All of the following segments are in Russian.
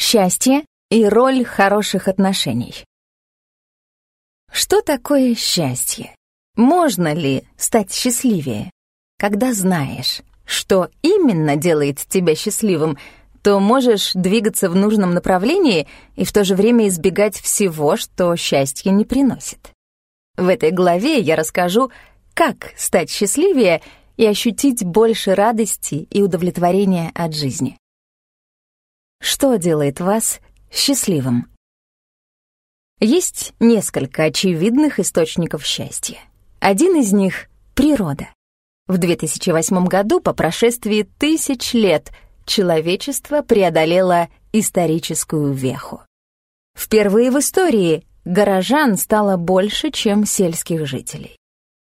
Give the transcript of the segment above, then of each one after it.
Счастье и роль хороших отношений. Что такое счастье? Можно ли стать счастливее? Когда знаешь, что именно делает тебя счастливым, то можешь двигаться в нужном направлении и в то же время избегать всего, что счастье не приносит. В этой главе я расскажу, как стать счастливее и ощутить больше радости и удовлетворения от жизни. Что делает вас счастливым? Есть несколько очевидных источников счастья. Один из них — природа. В 2008 году, по прошествии тысяч лет, человечество преодолело историческую веху. Впервые в истории горожан стало больше, чем сельских жителей.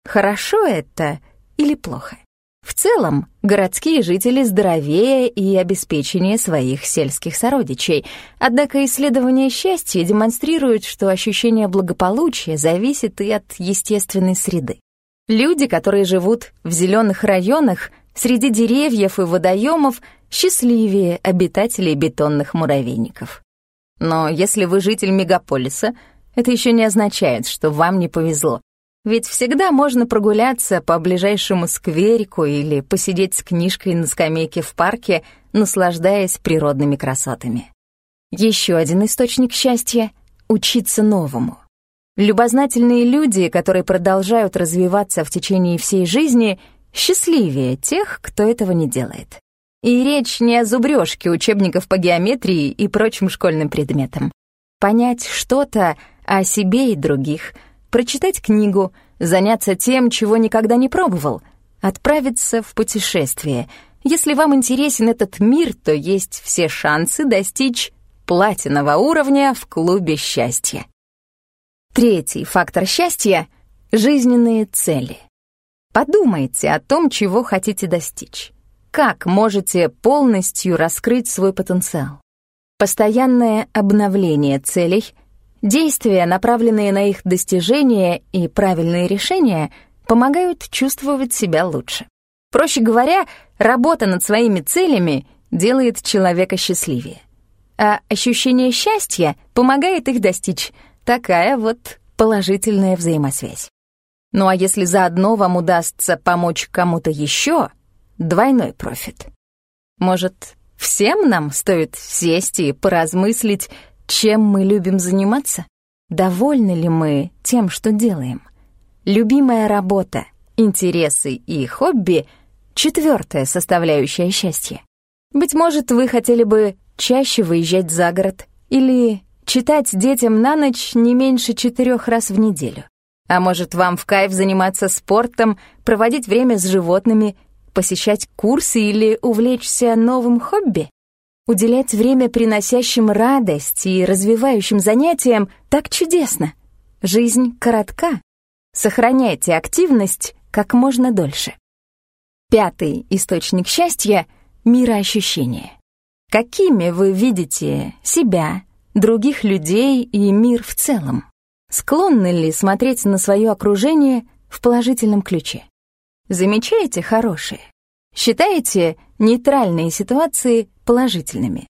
Хорошо это или плохо? В целом, городские жители здоровее и обеспеченнее своих сельских сородичей, однако исследования счастья демонстрируют, что ощущение благополучия зависит и от естественной среды. Люди, которые живут в зеленых районах, среди деревьев и водоемов, счастливее обитателей бетонных муравейников. Но если вы житель мегаполиса, это еще не означает, что вам не повезло. Ведь всегда можно прогуляться по ближайшему скверику или посидеть с книжкой на скамейке в парке, наслаждаясь природными красотами. Еще один источник счастья — учиться новому. Любознательные люди, которые продолжают развиваться в течение всей жизни, счастливее тех, кто этого не делает. И речь не о зубрёжке учебников по геометрии и прочим школьным предметам. Понять что-то о себе и других — прочитать книгу, заняться тем, чего никогда не пробовал, отправиться в путешествие. Если вам интересен этот мир, то есть все шансы достичь платинового уровня в клубе счастья. Третий фактор счастья — жизненные цели. Подумайте о том, чего хотите достичь. Как можете полностью раскрыть свой потенциал? Постоянное обновление целей Действия, направленные на их достижение и правильные решения, помогают чувствовать себя лучше. Проще говоря, работа над своими целями делает человека счастливее. А ощущение счастья помогает их достичь. Такая вот положительная взаимосвязь. Ну а если заодно вам удастся помочь кому-то еще, двойной профит. Может, всем нам стоит сесть и поразмыслить, чем мы любим заниматься? Довольны ли мы тем, что делаем? Любимая работа, интересы и хобби — четвертая составляющая счастья. Быть может, вы хотели бы чаще выезжать за город или читать детям на ночь не меньше четырех раз в неделю. А может, вам в кайф заниматься спортом, проводить время с животными, посещать курсы или увлечься новым хобби? Уделять время приносящим радость и развивающим занятиям так чудесно. Жизнь коротка. Сохраняйте активность как можно дольше. Пятый источник счастья — мироощущение. Какими вы видите себя, других людей и мир в целом? Склонны ли смотреть на свое окружение в положительном ключе? Замечаете хорошее? Считаете нейтральные ситуации положительными?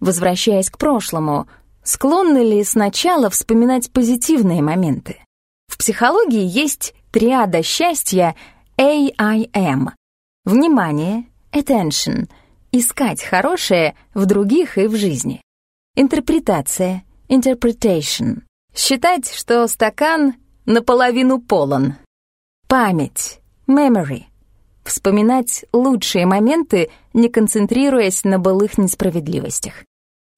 Возвращаясь к прошлому, склонны ли сначала вспоминать позитивные моменты? В психологии есть триада счастья AIM. Внимание, attention, искать хорошее в других и в жизни. Интерпретация, interpretation, считать, что стакан наполовину полон. Память, memory, Вспоминать лучшие моменты, не концентрируясь на былых несправедливостях.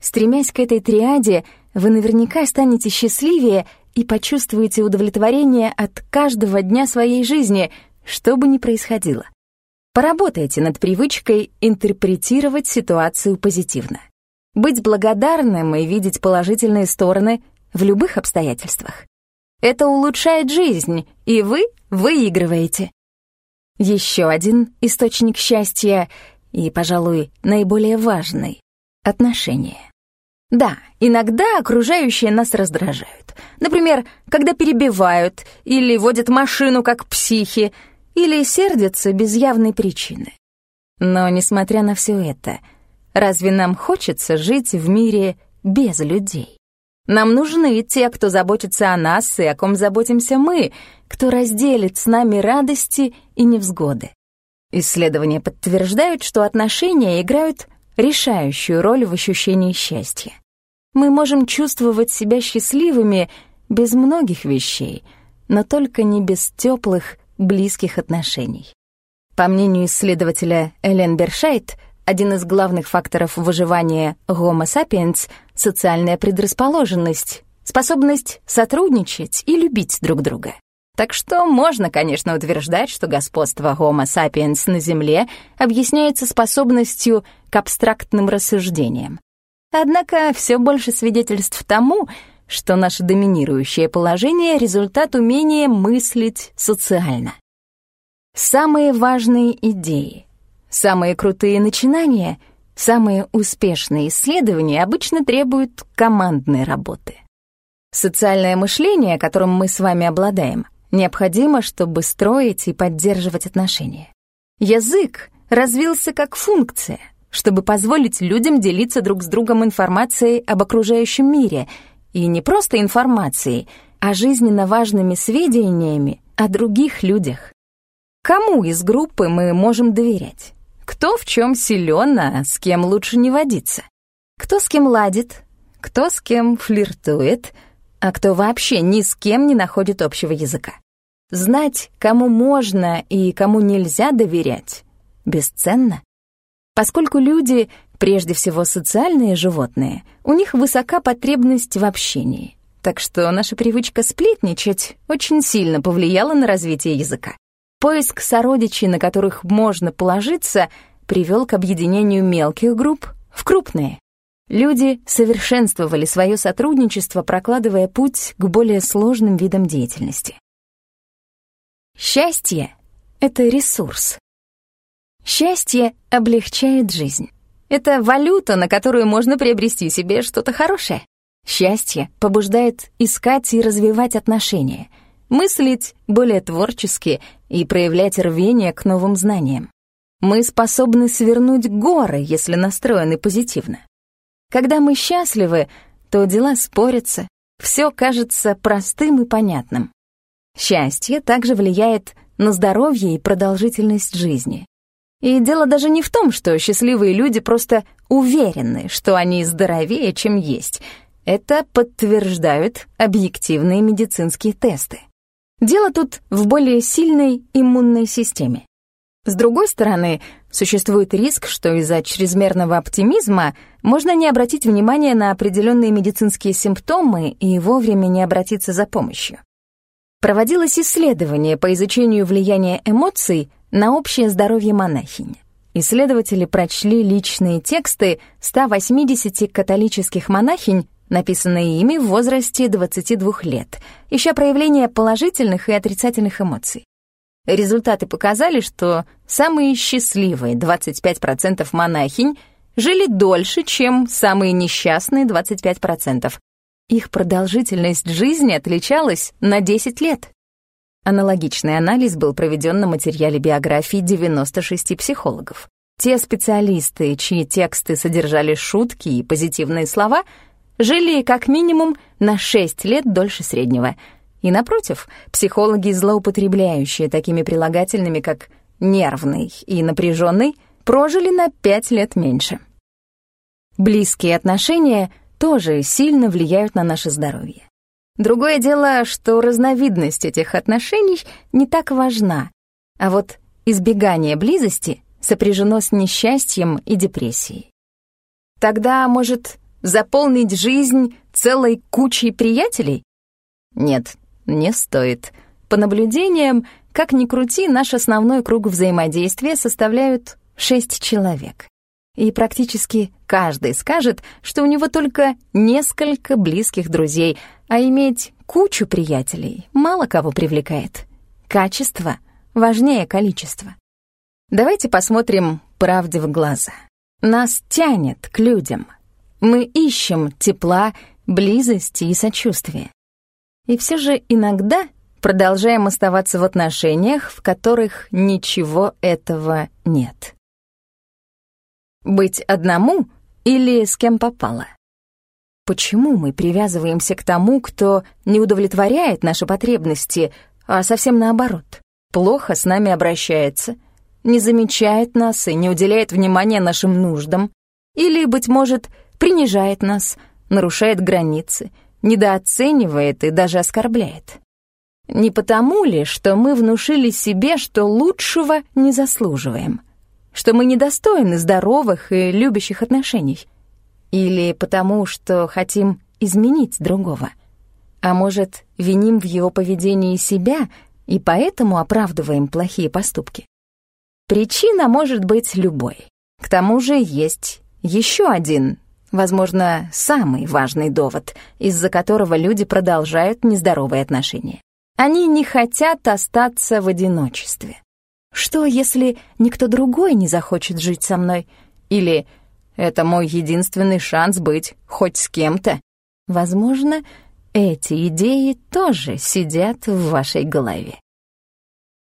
Стремясь к этой триаде, вы наверняка станете счастливее и почувствуете удовлетворение от каждого дня своей жизни, что бы ни происходило. Поработайте над привычкой интерпретировать ситуацию позитивно. Быть благодарным и видеть положительные стороны в любых обстоятельствах. Это улучшает жизнь, и вы выигрываете. Еще один источник счастья и, пожалуй, наиболее важный — отношения. Да, иногда окружающие нас раздражают. Например, когда перебивают или водят машину как психи, или сердятся без явной причины. Но, несмотря на все это, разве нам хочется жить в мире без людей? Нам нужны те, кто заботится о нас и о ком заботимся мы, кто разделит с нами радости и невзгоды. Исследования подтверждают, что отношения играют решающую роль в ощущении счастья. Мы можем чувствовать себя счастливыми без многих вещей, но только не без теплых, близких отношений. По мнению исследователя Элен Бершайт, один из главных факторов выживания Homo sapiens — социальная предрасположенность, способность сотрудничать и любить друг друга. Так что можно, конечно, утверждать, что господство Homo sapiens на Земле объясняется способностью к абстрактным рассуждениям. Однако все больше свидетельств тому, что наше доминирующее положение — результат умения мыслить социально. Самые важные идеи, самые крутые начинания, самые успешные исследования обычно требуют командной работы. Социальное мышление, которым мы с вами обладаем, необходимо, чтобы строить и поддерживать отношения. Язык развился как функция, чтобы позволить людям делиться друг с другом информацией об окружающем мире, и не просто информацией, а жизненно важными сведениями о других людях. Кому из группы мы можем доверять? Кто в чем силен, а с кем лучше не водиться? Кто с кем ладит? Кто с кем флиртует? А кто вообще ни с кем не находит общего языка? Знать, кому можно и кому нельзя доверять, бесценно. Поскольку люди, прежде всего социальные животные, у них высока потребность в общении. Так что наша привычка сплетничать очень сильно повлияла на развитие языка. Поиск сородичей, на которых можно положиться, привел к объединению мелких групп в крупные. Люди совершенствовали свое сотрудничество, прокладывая путь к более сложным видам деятельности. Счастье — это ресурс. Счастье облегчает жизнь. Это валюта, на которую можно приобрести себе что-то хорошее. Счастье побуждает искать и развивать отношения, мыслить более творчески и проявлять рвение к новым знаниям. Мы способны свернуть горы, если настроены позитивно. Когда мы счастливы, то дела спорятся, все кажется простым и понятным. Счастье также влияет на здоровье и продолжительность жизни. И дело даже не в том, что счастливые люди просто уверены, что они здоровее, чем есть. Это подтверждают объективные медицинские тесты. Дело тут в более сильной иммунной системе. С другой стороны, существует риск, что из-за чрезмерного оптимизма можно не обратить внимание на определенные медицинские симптомы и вовремя не обратиться за помощью проводилось исследование по изучению влияния эмоций на общее здоровье монахинь. Исследователи прочли личные тексты 180 католических монахинь, написанные ими в возрасте 22 лет, ища проявления положительных и отрицательных эмоций. Результаты показали, что самые счастливые 25% монахинь жили дольше, чем самые несчастные 25%, их продолжительность жизни отличалась на 10 лет. Аналогичный анализ был проведен на материале биографии 96 психологов. Те специалисты, чьи тексты содержали шутки и позитивные слова, жили как минимум на 6 лет дольше среднего. И напротив, психологи, злоупотребляющие такими прилагательными, как «нервный» и «напряженный», прожили на 5 лет меньше. Близкие отношения — тоже сильно влияют на наше здоровье. Другое дело, что разновидность этих отношений не так важна, а вот избегание близости сопряжено с несчастьем и депрессией. Тогда, может, заполнить жизнь целой кучей приятелей? Нет, не стоит. По наблюдениям, как ни крути, наш основной круг взаимодействия составляют шесть человек и практически каждый скажет, что у него только несколько близких друзей, а иметь кучу приятелей мало кого привлекает. Качество важнее количества. Давайте посмотрим правде в глаза. Нас тянет к людям. Мы ищем тепла, близости и сочувствия. И все же иногда продолжаем оставаться в отношениях, в которых ничего этого нет. Быть одному или с кем попало? Почему мы привязываемся к тому, кто не удовлетворяет наши потребности, а совсем наоборот, плохо с нами обращается, не замечает нас и не уделяет внимания нашим нуждам, или, быть может, принижает нас, нарушает границы, недооценивает и даже оскорбляет? Не потому ли, что мы внушили себе, что лучшего не заслуживаем, что мы недостойны здоровых и любящих отношений — или потому, что хотим изменить другого? А может, виним в его поведении себя и поэтому оправдываем плохие поступки? Причина может быть любой. К тому же есть еще один, возможно, самый важный довод, из-за которого люди продолжают нездоровые отношения. Они не хотят остаться в одиночестве. Что, если никто другой не захочет жить со мной? Или это мой единственный шанс быть хоть с кем-то. Возможно, эти идеи тоже сидят в вашей голове.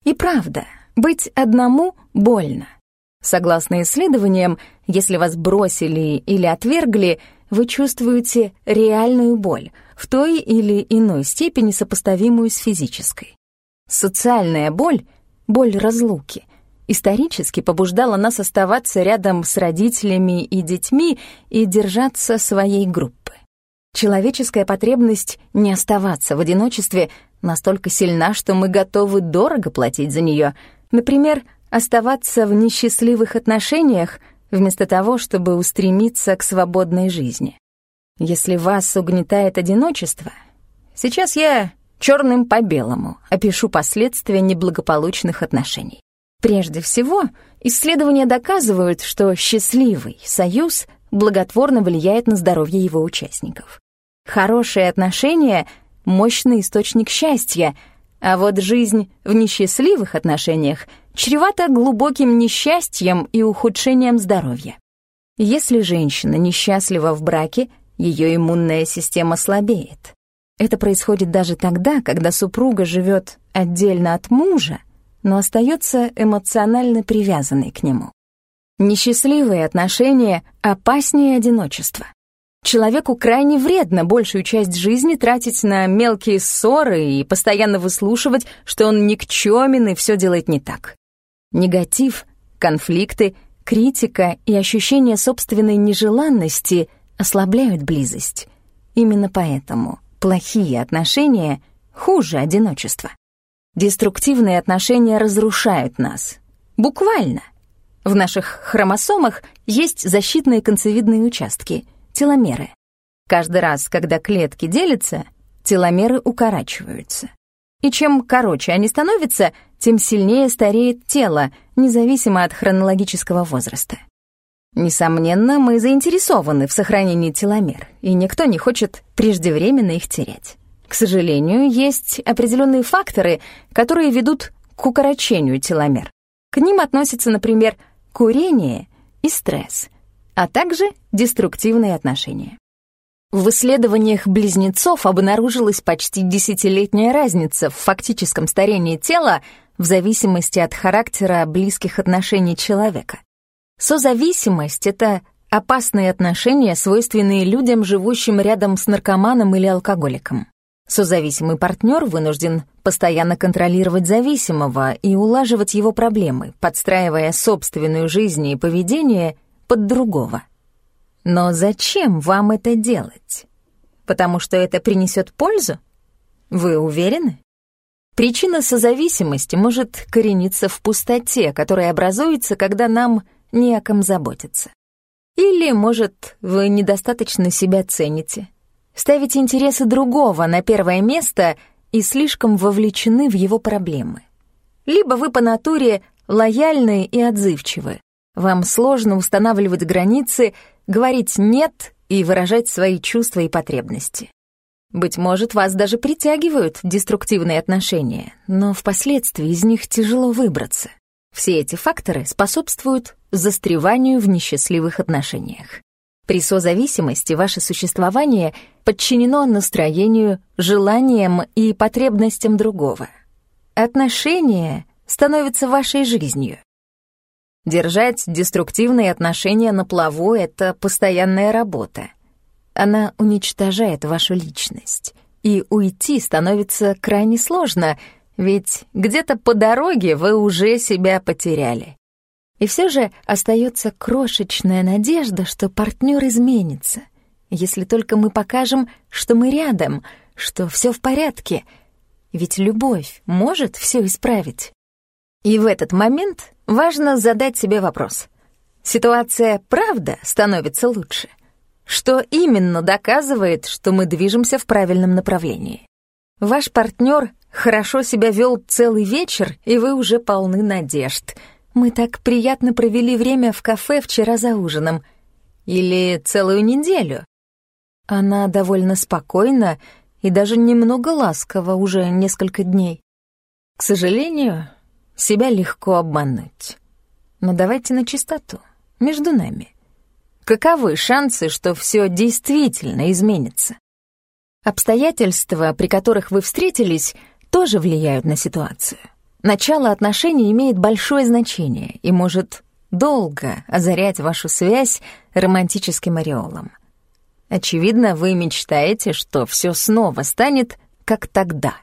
И правда, быть одному больно. Согласно исследованиям, если вас бросили или отвергли, вы чувствуете реальную боль, в той или иной степени сопоставимую с физической. Социальная боль — боль разлуки, исторически побуждала нас оставаться рядом с родителями и детьми и держаться своей группы. Человеческая потребность не оставаться в одиночестве настолько сильна, что мы готовы дорого платить за нее. Например, оставаться в несчастливых отношениях вместо того, чтобы устремиться к свободной жизни. Если вас угнетает одиночество, сейчас я черным по белому опишу последствия неблагополучных отношений. Прежде всего, исследования доказывают, что счастливый союз благотворно влияет на здоровье его участников. Хорошие отношения — мощный источник счастья, а вот жизнь в несчастливых отношениях чревата глубоким несчастьем и ухудшением здоровья. Если женщина несчастлива в браке, ее иммунная система слабеет. Это происходит даже тогда, когда супруга живет отдельно от мужа, но остается эмоционально привязанной к нему. Несчастливые отношения опаснее одиночества. Человеку крайне вредно большую часть жизни тратить на мелкие ссоры и постоянно выслушивать, что он никчёмен и всё делает не так. Негатив, конфликты, критика и ощущение собственной нежеланности ослабляют близость. Именно поэтому плохие отношения хуже одиночества. Деструктивные отношения разрушают нас. Буквально. В наших хромосомах есть защитные концевидные участки — теломеры. Каждый раз, когда клетки делятся, теломеры укорачиваются. И чем короче они становятся, тем сильнее стареет тело, независимо от хронологического возраста. Несомненно, мы заинтересованы в сохранении теломер, и никто не хочет преждевременно их терять. К сожалению, есть определенные факторы, которые ведут к укорочению теломер. К ним относятся, например, курение и стресс, а также деструктивные отношения. В исследованиях близнецов обнаружилась почти десятилетняя разница в фактическом старении тела в зависимости от характера близких отношений человека. Созависимость — это опасные отношения, свойственные людям, живущим рядом с наркоманом или алкоголиком. Созависимый партнер вынужден постоянно контролировать зависимого и улаживать его проблемы, подстраивая собственную жизнь и поведение под другого. Но зачем вам это делать? Потому что это принесет пользу? Вы уверены? Причина созависимости может корениться в пустоте, которая образуется, когда нам не о ком заботиться. Или, может, вы недостаточно себя цените, ставите интересы другого на первое место и слишком вовлечены в его проблемы. Либо вы по натуре лояльны и отзывчивы. Вам сложно устанавливать границы, говорить «нет» и выражать свои чувства и потребности. Быть может, вас даже притягивают деструктивные отношения, но впоследствии из них тяжело выбраться. Все эти факторы способствуют застреванию в несчастливых отношениях. При созависимости ваше существование подчинено настроению, желаниям и потребностям другого. Отношения становятся вашей жизнью. Держать деструктивные отношения на плаву — это постоянная работа. Она уничтожает вашу личность. И уйти становится крайне сложно, ведь где-то по дороге вы уже себя потеряли. И все же остается крошечная надежда, что партнер изменится, если только мы покажем, что мы рядом, что все в порядке. Ведь любовь может все исправить. И в этот момент важно задать себе вопрос. Ситуация правда становится лучше? Что именно доказывает, что мы движемся в правильном направлении? Ваш партнер хорошо себя вел целый вечер, и вы уже полны надежд. Мы так приятно провели время в кафе вчера за ужином. Или целую неделю. Она довольно спокойна и даже немного ласкова уже несколько дней. К сожалению, себя легко обмануть. Но давайте на чистоту, между нами. Каковы шансы, что все действительно изменится? Обстоятельства, при которых вы встретились, тоже влияют на ситуацию. Начало отношений имеет большое значение и может долго озарять вашу связь романтическим ореолом. Очевидно, вы мечтаете, что все снова станет как тогда.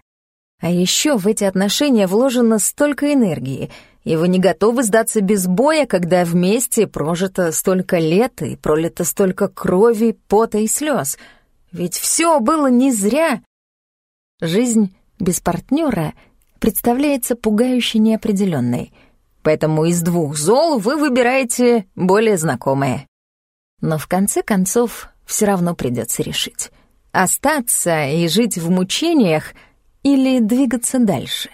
А еще в эти отношения вложено столько энергии, и вы не готовы сдаться без боя, когда вместе прожито столько лет и пролито столько крови, пота и слез. Ведь все было не зря. Жизнь без партнера представляется пугающе неопределенной, поэтому из двух зол вы выбираете более знакомое. Но в конце концов все равно придется решить. Остаться и жить в мучениях — или двигаться дальше.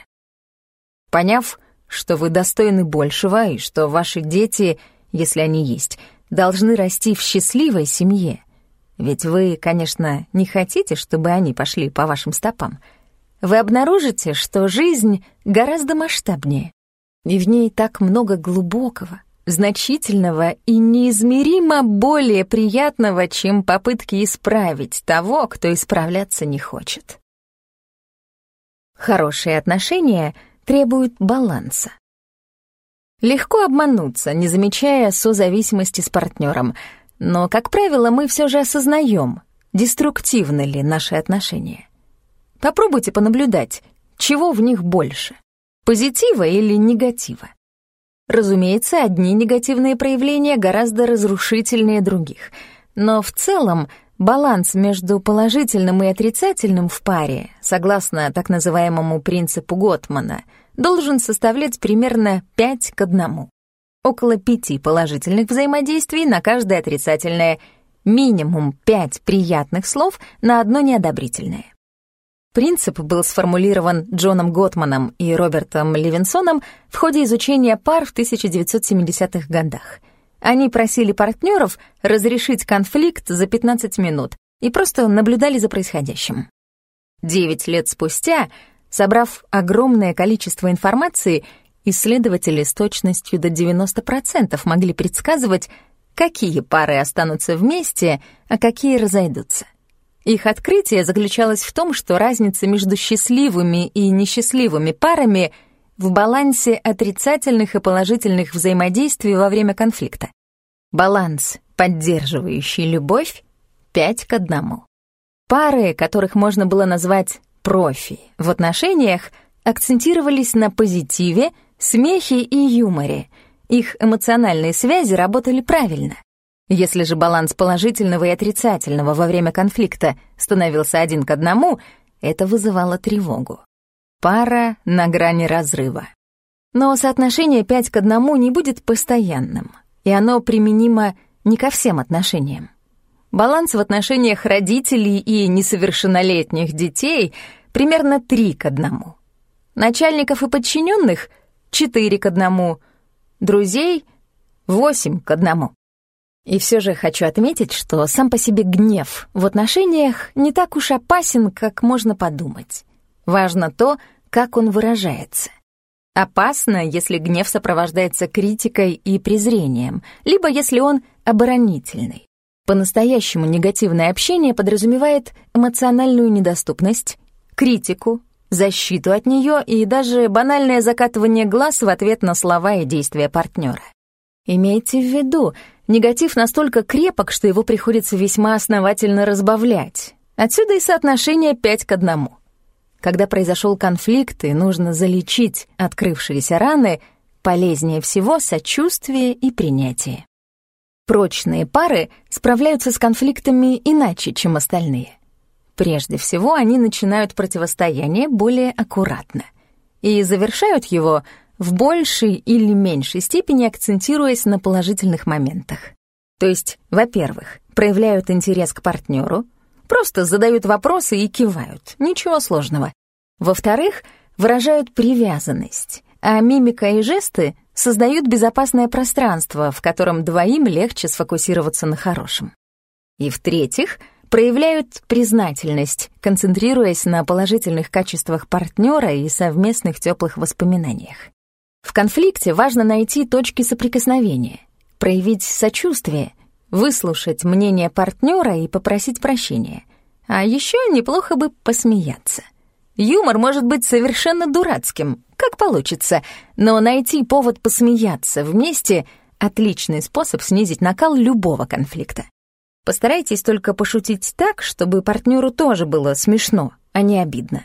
Поняв, что вы достойны большего и что ваши дети, если они есть, должны расти в счастливой семье, ведь вы, конечно, не хотите, чтобы они пошли по вашим стопам, вы обнаружите, что жизнь гораздо масштабнее, и в ней так много глубокого, значительного и неизмеримо более приятного, чем попытки исправить того, кто исправляться не хочет. Хорошие отношения требуют баланса. Легко обмануться, не замечая созависимости с партнером, но, как правило, мы все же осознаем, деструктивны ли наши отношения. Попробуйте понаблюдать, чего в них больше — позитива или негатива. Разумеется, одни негативные проявления гораздо разрушительнее других, но в целом — Баланс между положительным и отрицательным в паре, согласно так называемому принципу Готмана, должен составлять примерно 5 к 1. Около 5 положительных взаимодействий на каждое отрицательное, минимум 5 приятных слов на одно неодобрительное. Принцип был сформулирован Джоном Готманом и Робертом Левинсоном в ходе изучения пар в 1970-х годах — они просили партнеров разрешить конфликт за 15 минут и просто наблюдали за происходящим. Девять лет спустя, собрав огромное количество информации, исследователи с точностью до 90% могли предсказывать, какие пары останутся вместе, а какие разойдутся. Их открытие заключалось в том, что разница между счастливыми и несчастливыми парами в балансе отрицательных и положительных взаимодействий во время конфликта. Баланс, поддерживающий любовь, 5 к 1. Пары, которых можно было назвать профи в отношениях, акцентировались на позитиве, смехе и юморе. Их эмоциональные связи работали правильно. Если же баланс положительного и отрицательного во время конфликта становился один к одному, это вызывало тревогу. Пара на грани разрыва. Но соотношение 5 к 1 не будет постоянным, и оно применимо не ко всем отношениям. Баланс в отношениях родителей и несовершеннолетних детей примерно 3 к 1. Начальников и подчиненных — 4 к 1. Друзей — 8 к 1. И все же хочу отметить, что сам по себе гнев в отношениях не так уж опасен, как можно подумать. Важно то, как он выражается. Опасно, если гнев сопровождается критикой и презрением, либо если он оборонительный. По-настоящему негативное общение подразумевает эмоциональную недоступность, критику, защиту от нее и даже банальное закатывание глаз в ответ на слова и действия партнера. Имейте в виду, негатив настолько крепок, что его приходится весьма основательно разбавлять. Отсюда и соотношение 5 к 1. Когда произошел конфликт и нужно залечить открывшиеся раны, полезнее всего сочувствие и принятие. Прочные пары справляются с конфликтами иначе, чем остальные. Прежде всего, они начинают противостояние более аккуратно и завершают его в большей или меньшей степени акцентируясь на положительных моментах. То есть, во-первых, проявляют интерес к партнеру, просто задают вопросы и кивают, ничего сложного. Во-вторых, выражают привязанность, а мимика и жесты создают безопасное пространство, в котором двоим легче сфокусироваться на хорошем. И в-третьих, проявляют признательность, концентрируясь на положительных качествах партнера и совместных теплых воспоминаниях. В конфликте важно найти точки соприкосновения, проявить сочувствие, выслушать мнение партнера и попросить прощения. А еще неплохо бы посмеяться. Юмор может быть совершенно дурацким, как получится, но найти повод посмеяться вместе — отличный способ снизить накал любого конфликта. Постарайтесь только пошутить так, чтобы партнеру тоже было смешно, а не обидно.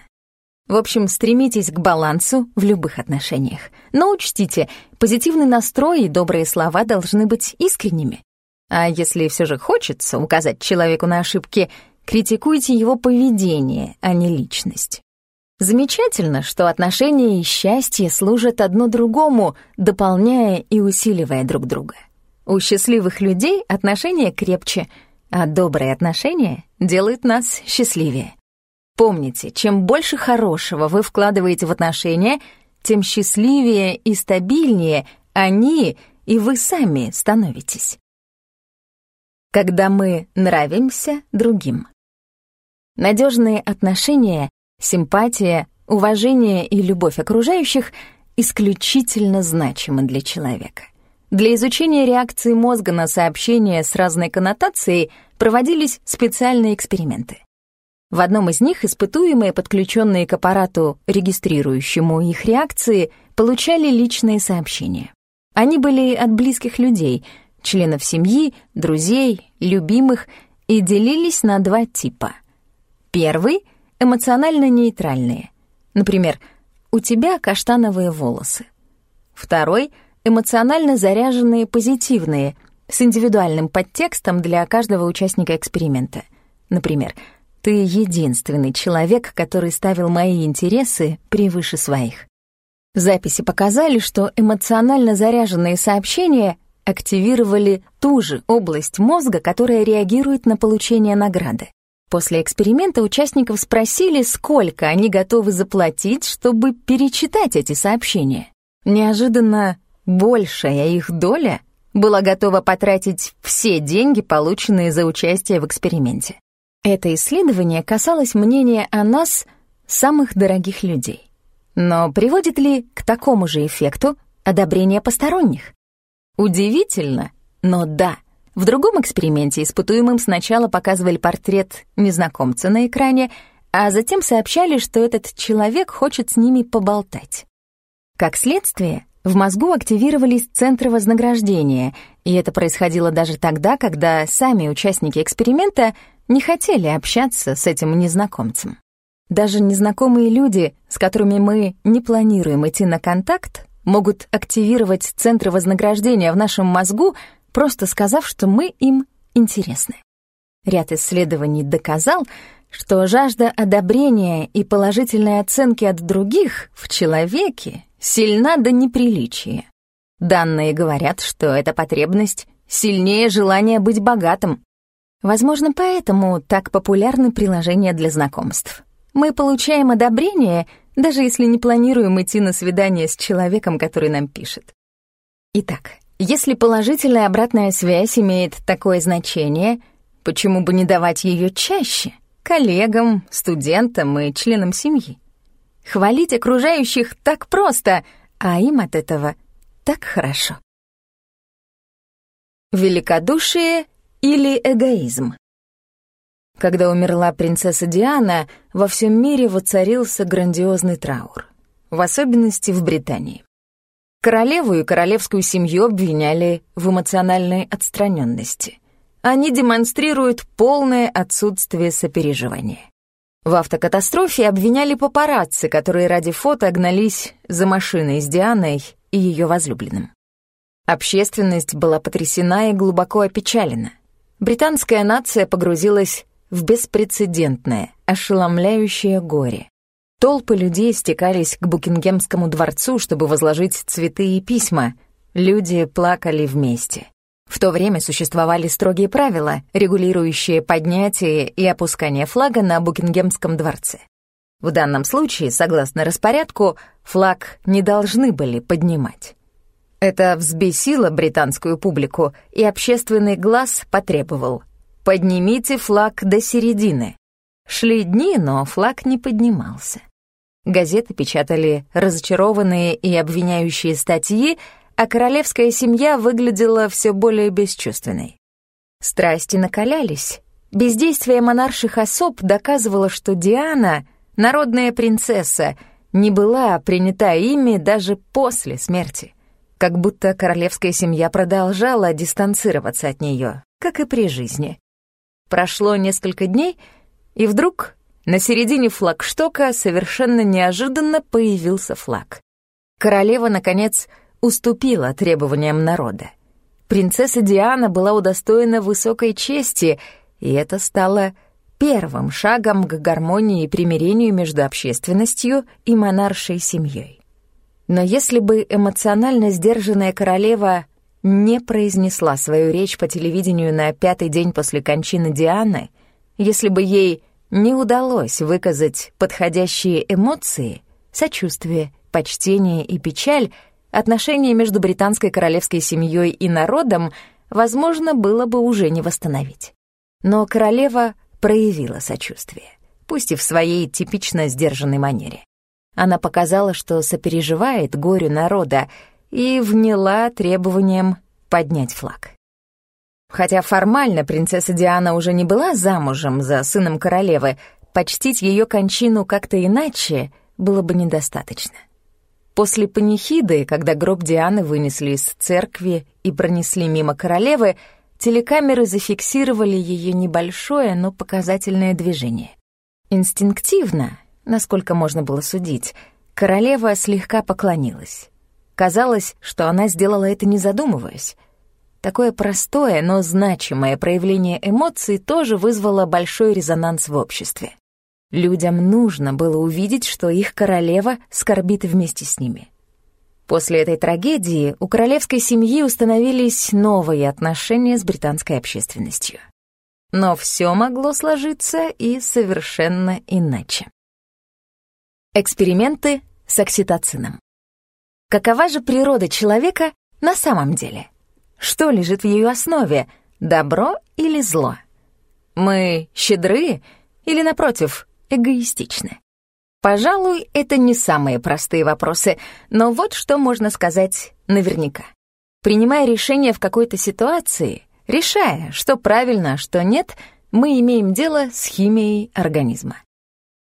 В общем, стремитесь к балансу в любых отношениях. Но учтите, позитивный настрой и добрые слова должны быть искренними. А если все же хочется указать человеку на ошибки, критикуйте его поведение, а не личность. Замечательно, что отношения и счастье служат одно другому, дополняя и усиливая друг друга. У счастливых людей отношения крепче, а добрые отношения делают нас счастливее. Помните, чем больше хорошего вы вкладываете в отношения, тем счастливее и стабильнее они и вы сами становитесь. Когда мы нравимся другим. Надежные отношения Симпатия, уважение и любовь окружающих исключительно значимы для человека. Для изучения реакции мозга на сообщения с разной коннотацией проводились специальные эксперименты. В одном из них испытуемые, подключенные к аппарату, регистрирующему их реакции, получали личные сообщения. Они были от близких людей, членов семьи, друзей, любимых, и делились на два типа. Первый — эмоционально нейтральные. Например, «У тебя каштановые волосы». Второй — эмоционально заряженные позитивные, с индивидуальным подтекстом для каждого участника эксперимента. Например, «Ты единственный человек, который ставил мои интересы превыше своих». Записи показали, что эмоционально заряженные сообщения активировали ту же область мозга, которая реагирует на получение награды. После эксперимента участников спросили, сколько они готовы заплатить, чтобы перечитать эти сообщения. Неожиданно большая их доля была готова потратить все деньги, полученные за участие в эксперименте. Это исследование касалось мнения о нас самых дорогих людей. Но приводит ли к такому же эффекту одобрение посторонних? Удивительно, но да — в другом эксперименте испытуемым сначала показывали портрет незнакомца на экране, а затем сообщали, что этот человек хочет с ними поболтать. Как следствие, в мозгу активировались центры вознаграждения, и это происходило даже тогда, когда сами участники эксперимента не хотели общаться с этим незнакомцем. Даже незнакомые люди, с которыми мы не планируем идти на контакт, могут активировать центры вознаграждения в нашем мозгу, просто сказав, что мы им интересны. Ряд исследований доказал, что жажда одобрения и положительной оценки от других в человеке сильна до неприличия. Данные говорят, что эта потребность сильнее желания быть богатым. Возможно, поэтому так популярны приложения для знакомств. Мы получаем одобрение, даже если не планируем идти на свидание с человеком, который нам пишет. Итак, если положительная обратная связь имеет такое значение, почему бы не давать ее чаще коллегам, студентам и членам семьи? Хвалить окружающих так просто, а им от этого так хорошо. Великодушие или эгоизм? Когда умерла принцесса Диана, во всем мире воцарился грандиозный траур, в особенности в Британии. Королеву и королевскую семью обвиняли в эмоциональной отстраненности. Они демонстрируют полное отсутствие сопереживания. В автокатастрофе обвиняли папарацци, которые ради фото гнались за машиной с Дианой и ее возлюбленным. Общественность была потрясена и глубоко опечалена. Британская нация погрузилась в беспрецедентное, ошеломляющее горе. Толпы людей стекались к Букингемскому дворцу, чтобы возложить цветы и письма. Люди плакали вместе. В то время существовали строгие правила, регулирующие поднятие и опускание флага на Букингемском дворце. В данном случае, согласно распорядку, флаг не должны были поднимать. Это взбесило британскую публику, и общественный глаз потребовал «Поднимите флаг до середины». Шли дни, но флаг не поднимался. Газеты печатали разочарованные и обвиняющие статьи, а королевская семья выглядела все более бесчувственной. Страсти накалялись. Бездействие монарших особ доказывало, что Диана, народная принцесса, не была принята ими даже после смерти. Как будто королевская семья продолжала дистанцироваться от нее, как и при жизни. Прошло несколько дней, и вдруг на середине флагштока совершенно неожиданно появился флаг. Королева, наконец, уступила требованиям народа. Принцесса Диана была удостоена высокой чести, и это стало первым шагом к гармонии и примирению между общественностью и монаршей семьей. Но если бы эмоционально сдержанная королева не произнесла свою речь по телевидению на пятый день после кончины Дианы, если бы ей не удалось выказать подходящие эмоции, сочувствие, почтение и печаль, отношения между британской королевской семьей и народом, возможно, было бы уже не восстановить. Но королева проявила сочувствие, пусть и в своей типично сдержанной манере. Она показала, что сопереживает горю народа и вняла требованием поднять флаг. Хотя формально принцесса Диана уже не была замужем за сыном королевы, почтить ее кончину как-то иначе было бы недостаточно. После панихиды, когда гроб Дианы вынесли из церкви и пронесли мимо королевы, телекамеры зафиксировали ее небольшое, но показательное движение. Инстинктивно, насколько можно было судить, королева слегка поклонилась. Казалось, что она сделала это не задумываясь. Такое простое, но значимое проявление эмоций тоже вызвало большой резонанс в обществе. Людям нужно было увидеть, что их королева скорбит вместе с ними. После этой трагедии у королевской семьи установились новые отношения с британской общественностью. Но все могло сложиться и совершенно иначе. Эксперименты с окситоцином. Какова же природа человека на самом деле? Что лежит в ее основе, добро или зло? Мы щедры или, напротив, эгоистичны? Пожалуй, это не самые простые вопросы, но вот что можно сказать наверняка. Принимая решение в какой-то ситуации, решая, что правильно, а что нет, мы имеем дело с химией организма.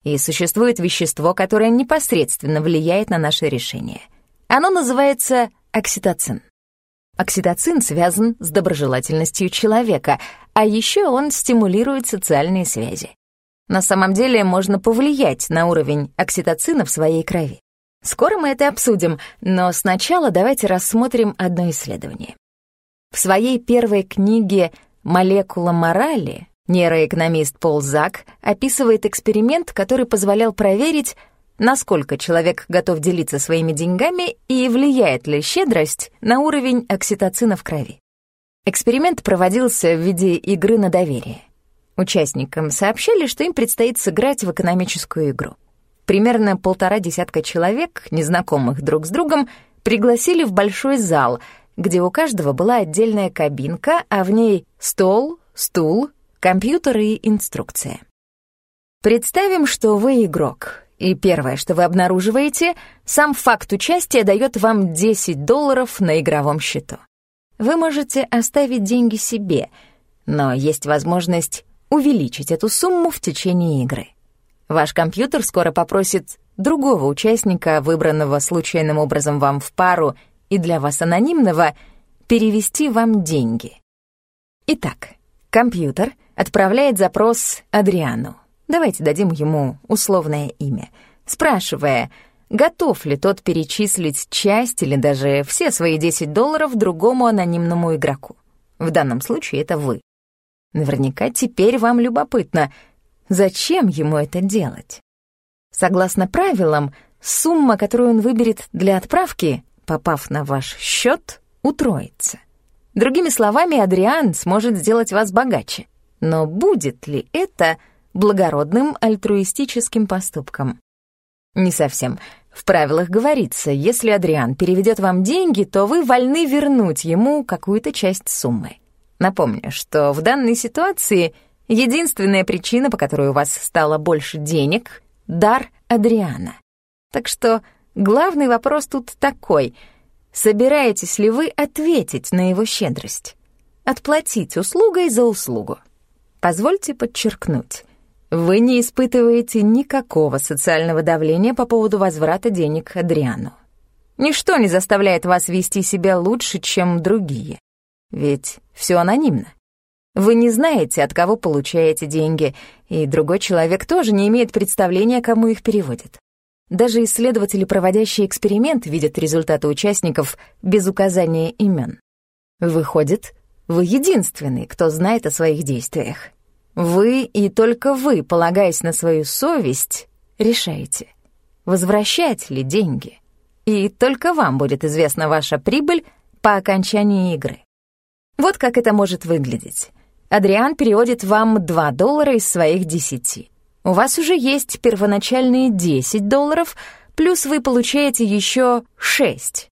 И существует вещество, которое непосредственно влияет на наше решение. Оно называется окситоцин. Окситоцин связан с доброжелательностью человека, а еще он стимулирует социальные связи. На самом деле можно повлиять на уровень окситоцина в своей крови. Скоро мы это обсудим, но сначала давайте рассмотрим одно исследование. В своей первой книге «Молекула морали» нейроэкономист Пол Зак описывает эксперимент, который позволял проверить, насколько человек готов делиться своими деньгами и влияет ли щедрость на уровень окситоцина в крови. Эксперимент проводился в виде игры на доверие. Участникам сообщили, что им предстоит сыграть в экономическую игру. Примерно полтора десятка человек, незнакомых друг с другом, пригласили в большой зал, где у каждого была отдельная кабинка, а в ней стол, стул, компьютер и инструкция. Представим, что вы игрок, и первое, что вы обнаруживаете, сам факт участия дает вам 10 долларов на игровом счету. Вы можете оставить деньги себе, но есть возможность увеличить эту сумму в течение игры. Ваш компьютер скоро попросит другого участника, выбранного случайным образом вам в пару, и для вас анонимного перевести вам деньги. Итак, компьютер отправляет запрос Адриану. Давайте дадим ему условное имя, спрашивая, готов ли тот перечислить часть или даже все свои 10 долларов другому анонимному игроку. В данном случае это вы. Наверняка теперь вам любопытно, зачем ему это делать. Согласно правилам, сумма, которую он выберет для отправки, попав на ваш счет, утроится. Другими словами, Адриан сможет сделать вас богаче. Но будет ли это благородным альтруистическим поступком? Не совсем. В правилах говорится, если Адриан переведет вам деньги, то вы вольны вернуть ему какую-то часть суммы. Напомню, что в данной ситуации единственная причина, по которой у вас стало больше денег — дар Адриана. Так что главный вопрос тут такой — собираетесь ли вы ответить на его щедрость? Отплатить услугой за услугу. Позвольте подчеркнуть, вы не испытываете никакого социального давления по поводу возврата денег Адриану. Ничто не заставляет вас вести себя лучше, чем другие. Ведь все анонимно. Вы не знаете, от кого получаете деньги, и другой человек тоже не имеет представления, кому их переводит. Даже исследователи, проводящие эксперимент, видят результаты участников без указания имен. Выходит, вы единственный, кто знает о своих действиях. Вы и только вы, полагаясь на свою совесть, решаете, возвращать ли деньги. И только вам будет известна ваша прибыль по окончании игры. Вот как это может выглядеть. Адриан переводит вам 2 доллара из своих 10. У вас уже есть первоначальные 10 долларов, плюс вы получаете еще 6.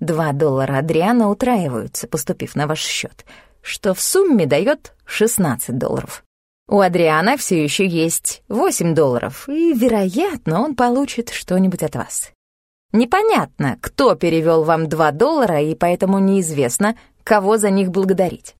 2 доллара Адриана утраиваются, поступив на ваш счет, что в сумме дает 16 долларов. У Адриана все еще есть 8 долларов, и, вероятно, он получит что-нибудь от вас. Непонятно, кто перевел вам 2 доллара, и поэтому неизвестно, кого за них благодарить.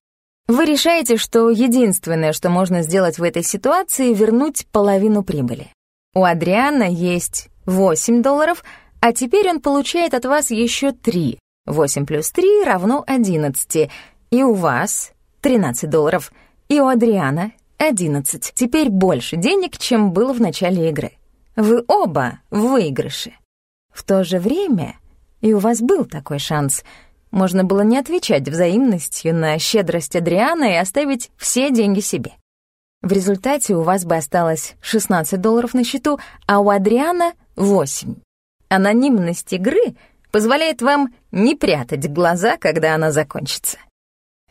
Вы решаете, что единственное, что можно сделать в этой ситуации, вернуть половину прибыли. У Адриана есть 8 долларов, а теперь он получает от вас еще 3. 8 плюс 3 равно 11. И у вас 13 долларов, и у Адриана 11. Теперь больше денег, чем было в начале игры. Вы оба в выигрыше. В то же время, и у вас был такой шанс — можно было не отвечать взаимностью на щедрость Адриана и оставить все деньги себе. В результате у вас бы осталось 16 долларов на счету, а у Адриана — 8. Анонимность игры позволяет вам не прятать глаза, когда она закончится.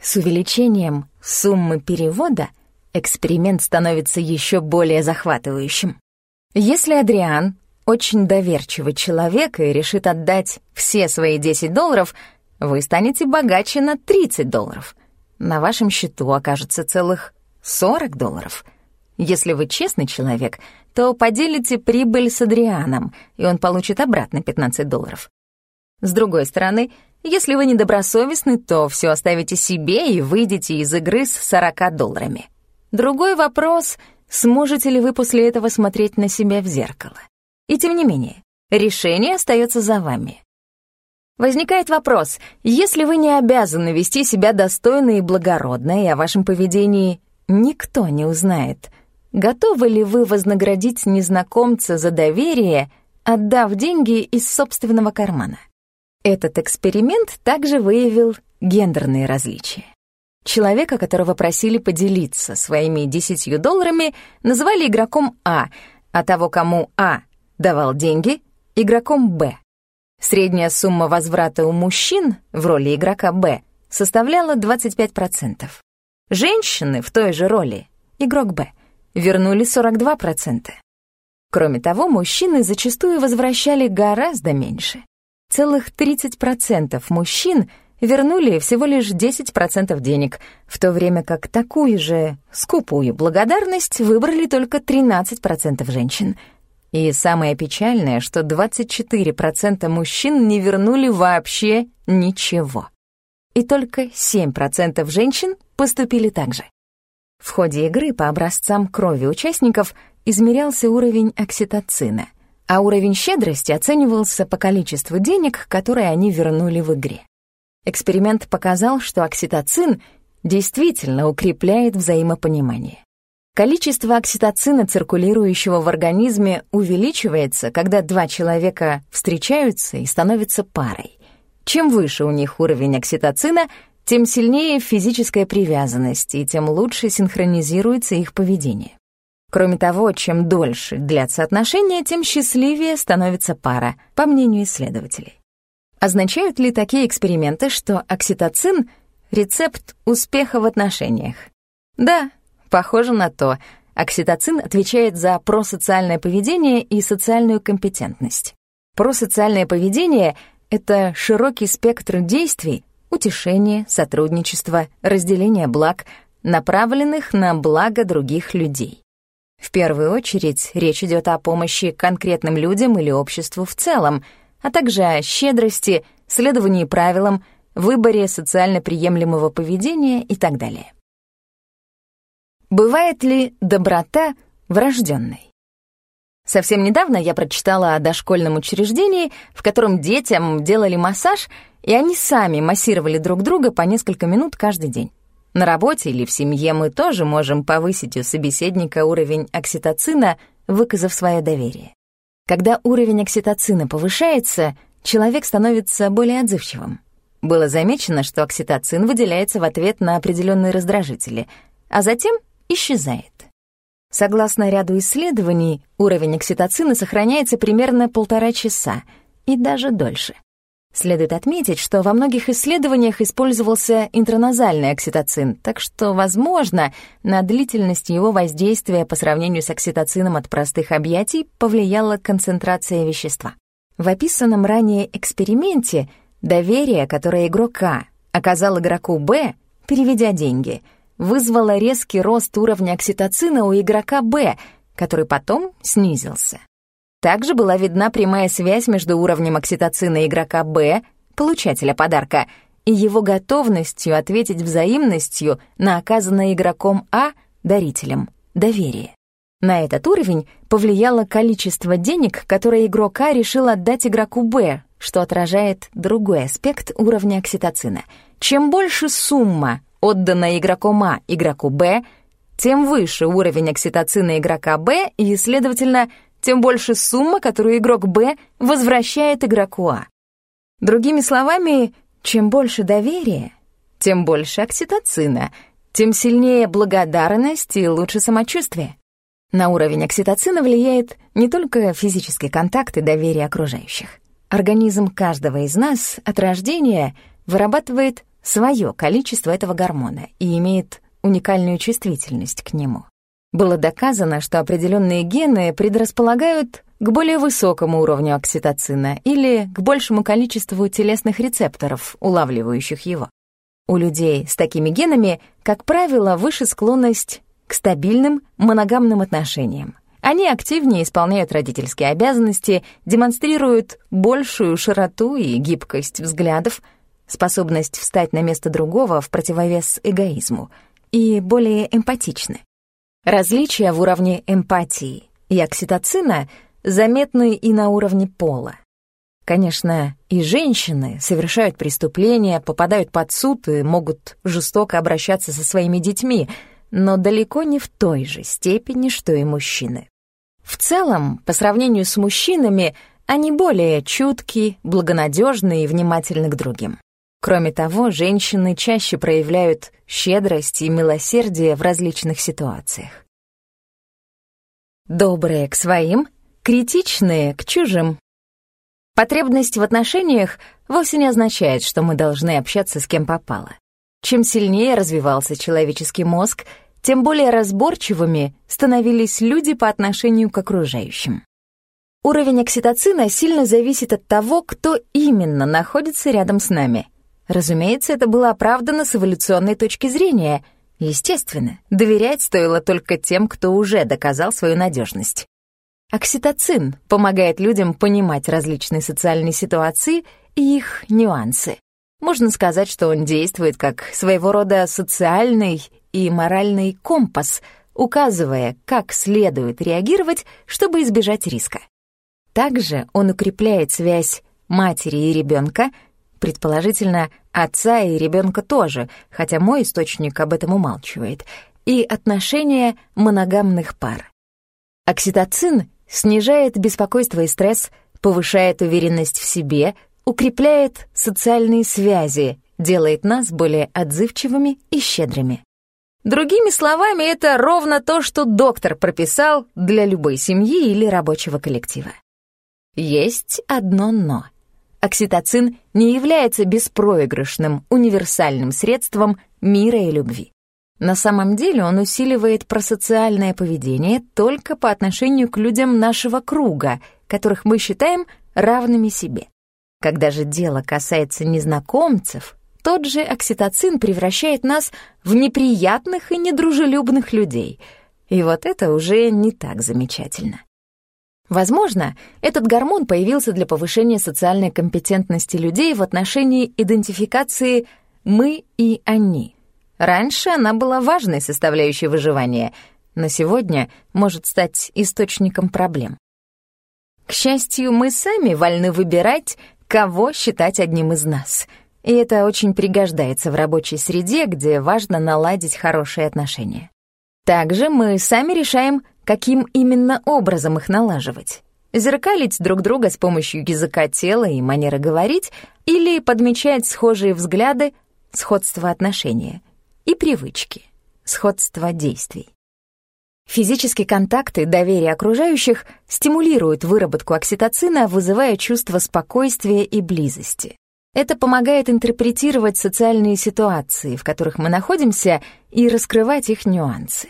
С увеличением суммы перевода эксперимент становится еще более захватывающим. Если Адриан очень доверчивый человек и решит отдать все свои 10 долларов — вы станете богаче на 30 долларов. На вашем счету окажется целых 40 долларов. Если вы честный человек, то поделите прибыль с Адрианом, и он получит обратно 15 долларов. С другой стороны, если вы недобросовестны, то все оставите себе и выйдете из игры с 40 долларами. Другой вопрос — сможете ли вы после этого смотреть на себя в зеркало? И тем не менее, решение остается за вами. Возникает вопрос, если вы не обязаны вести себя достойно и благородно, и о вашем поведении никто не узнает, готовы ли вы вознаградить незнакомца за доверие, отдав деньги из собственного кармана? Этот эксперимент также выявил гендерные различия. Человека, которого просили поделиться своими десятью долларами, называли игроком А, а того, кому А давал деньги, игроком Б. Средняя сумма возврата у мужчин в роли игрока «Б» составляла 25%. Женщины в той же роли, игрок «Б», вернули 42%. Кроме того, мужчины зачастую возвращали гораздо меньше. Целых 30% мужчин вернули всего лишь 10% денег, в то время как такую же скупую благодарность выбрали только 13% женщин — и самое печальное, что 24% мужчин не вернули вообще ничего. И только 7% женщин поступили так же. В ходе игры по образцам крови участников измерялся уровень окситоцина, а уровень щедрости оценивался по количеству денег, которые они вернули в игре. Эксперимент показал, что окситоцин действительно укрепляет взаимопонимание. Количество окситоцина, циркулирующего в организме, увеличивается, когда два человека встречаются и становятся парой. Чем выше у них уровень окситоцина, тем сильнее физическая привязанность, и тем лучше синхронизируется их поведение. Кроме того, чем дольше длятся отношения, тем счастливее становится пара, по мнению исследователей. Означают ли такие эксперименты, что окситоцин — рецепт успеха в отношениях? Да, похоже на то. Окситоцин отвечает за просоциальное поведение и социальную компетентность. Просоциальное поведение — это широкий спектр действий, утешение, сотрудничество, разделение благ, направленных на благо других людей. В первую очередь речь идет о помощи конкретным людям или обществу в целом, а также о щедрости, следовании правилам, выборе социально приемлемого поведения и так далее. Бывает ли доброта врожденной? Совсем недавно я прочитала о дошкольном учреждении, в котором детям делали массаж — и они сами массировали друг друга по несколько минут каждый день. На работе или в семье мы тоже можем повысить у собеседника уровень окситоцина, выказав свое доверие. Когда уровень окситоцина повышается, человек становится более отзывчивым. Было замечено, что окситоцин выделяется в ответ на определенные раздражители, а затем исчезает. Согласно ряду исследований, уровень окситоцина сохраняется примерно полтора часа и даже дольше. Следует отметить, что во многих исследованиях использовался интраназальный окситоцин, так что, возможно, на длительность его воздействия по сравнению с окситоцином от простых объятий повлияла концентрация вещества. В описанном ранее эксперименте доверие, которое игрок А оказал игроку Б, переведя деньги, вызвало резкий рост уровня окситоцина у игрока Б, который потом снизился. Также была видна прямая связь между уровнем окситоцина игрока Б, получателя подарка, и его готовностью ответить взаимностью на оказанное игроком А, дарителем, доверие. На этот уровень повлияло количество денег, которые игрок А решил отдать игроку Б, что отражает другой аспект уровня окситоцина. Чем больше сумма, отданная игроком А игроку Б, тем выше уровень окситоцина игрока Б и, следовательно, тем больше сумма, которую игрок Б возвращает игроку А. Другими словами, чем больше доверия, тем больше окситоцина, тем сильнее благодарность и лучше самочувствие. На уровень окситоцина влияет не только физический контакт и доверие окружающих. Организм каждого из нас от рождения вырабатывает свое количество этого гормона и имеет уникальную чувствительность к нему. Было доказано, что определенные гены предрасполагают к более высокому уровню окситоцина или к большему количеству телесных рецепторов, улавливающих его. У людей с такими генами, как правило, выше склонность к стабильным моногамным отношениям. Они активнее исполняют родительские обязанности, демонстрируют большую широту и гибкость взглядов, способность встать на место другого в противовес эгоизму и более эмпатичны. Различия в уровне эмпатии и окситоцина заметны и на уровне пола. Конечно, и женщины совершают преступления, попадают под суд и могут жестоко обращаться со своими детьми, но далеко не в той же степени, что и мужчины. В целом, по сравнению с мужчинами, они более чутки, благонадежны и внимательны к другим. Кроме того, женщины чаще проявляют щедрость и милосердие в различных ситуациях. Добрые к своим, критичные к чужим. Потребность в отношениях вовсе не означает, что мы должны общаться с кем попало. Чем сильнее развивался человеческий мозг, тем более разборчивыми становились люди по отношению к окружающим. Уровень окситоцина сильно зависит от того, кто именно находится рядом с нами — Разумеется, это было оправдано с эволюционной точки зрения. Естественно, доверять стоило только тем, кто уже доказал свою надежность. Окситоцин помогает людям понимать различные социальные ситуации и их нюансы. Можно сказать, что он действует как своего рода социальный и моральный компас, указывая, как следует реагировать, чтобы избежать риска. Также он укрепляет связь матери и ребенка, предположительно, отца и ребенка тоже, хотя мой источник об этом умалчивает, и отношения моногамных пар. Окситоцин снижает беспокойство и стресс, повышает уверенность в себе, укрепляет социальные связи, делает нас более отзывчивыми и щедрыми. Другими словами, это ровно то, что доктор прописал для любой семьи или рабочего коллектива. Есть одно «но». Окситоцин не является беспроигрышным, универсальным средством мира и любви. На самом деле он усиливает просоциальное поведение только по отношению к людям нашего круга, которых мы считаем равными себе. Когда же дело касается незнакомцев, тот же окситоцин превращает нас в неприятных и недружелюбных людей. И вот это уже не так замечательно. Возможно, этот гормон появился для повышения социальной компетентности людей в отношении идентификации «мы» и «они». Раньше она была важной составляющей выживания, но сегодня может стать источником проблем. К счастью, мы сами вольны выбирать, кого считать одним из нас. И это очень пригождается в рабочей среде, где важно наладить хорошие отношения. Также мы сами решаем, каким именно образом их налаживать. Зеркалить друг друга с помощью языка тела и манеры говорить или подмечать схожие взгляды, сходство отношения и привычки, сходство действий. Физические контакты, доверие окружающих стимулируют выработку окситоцина, вызывая чувство спокойствия и близости. Это помогает интерпретировать социальные ситуации, в которых мы находимся, и раскрывать их нюансы.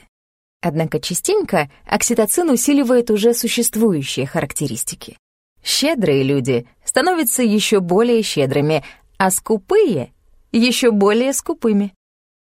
Однако частенько окситоцин усиливает уже существующие характеристики. Щедрые люди становятся еще более щедрыми, а скупые — еще более скупыми.